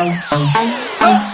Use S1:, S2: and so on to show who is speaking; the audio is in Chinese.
S1: 嗯嗯嗯嗯